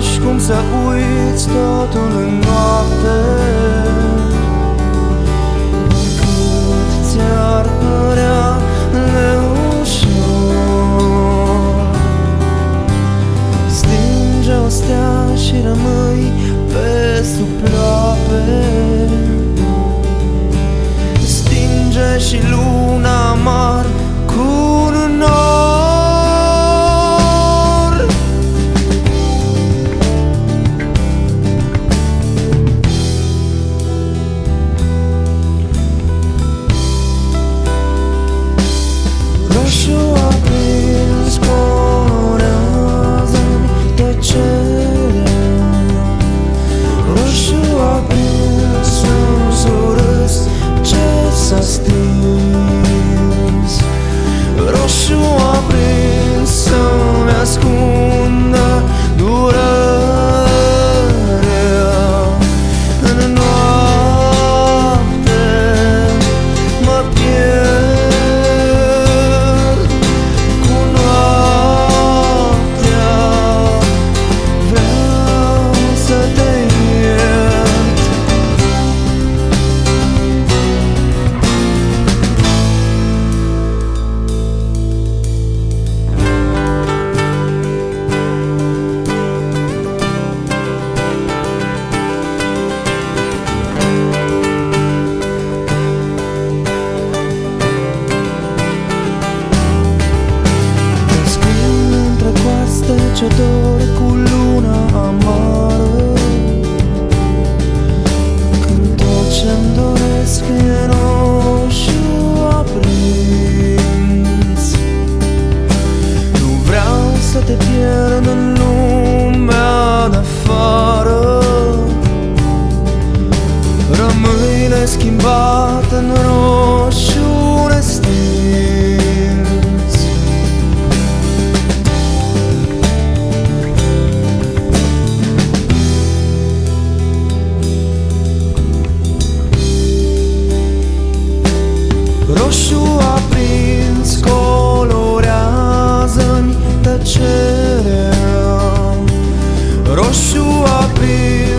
lași Cum să uiți totul în noapte. Cât ți-ar părea leușor. Stinge o stea și rămâi pe suprape Stinge Roșu aprins colorează-mi tăcerea. Roșu aprins